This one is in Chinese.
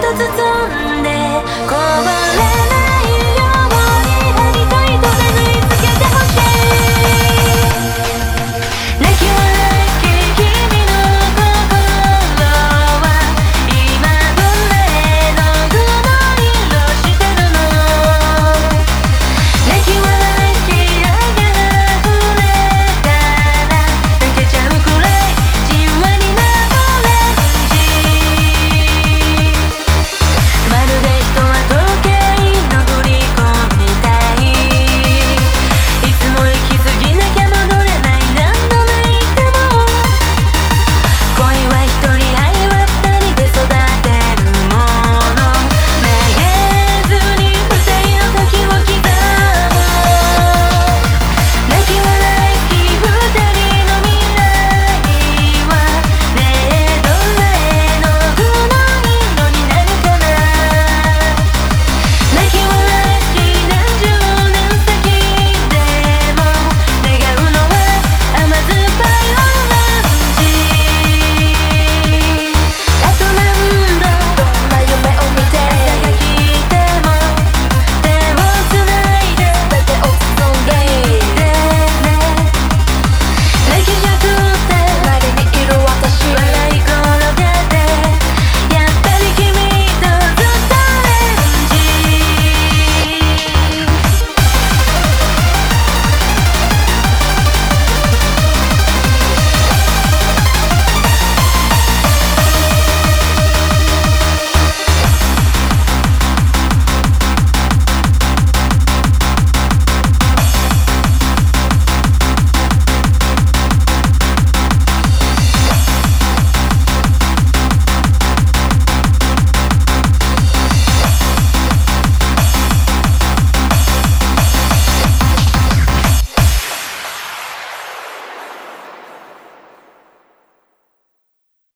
的自尊。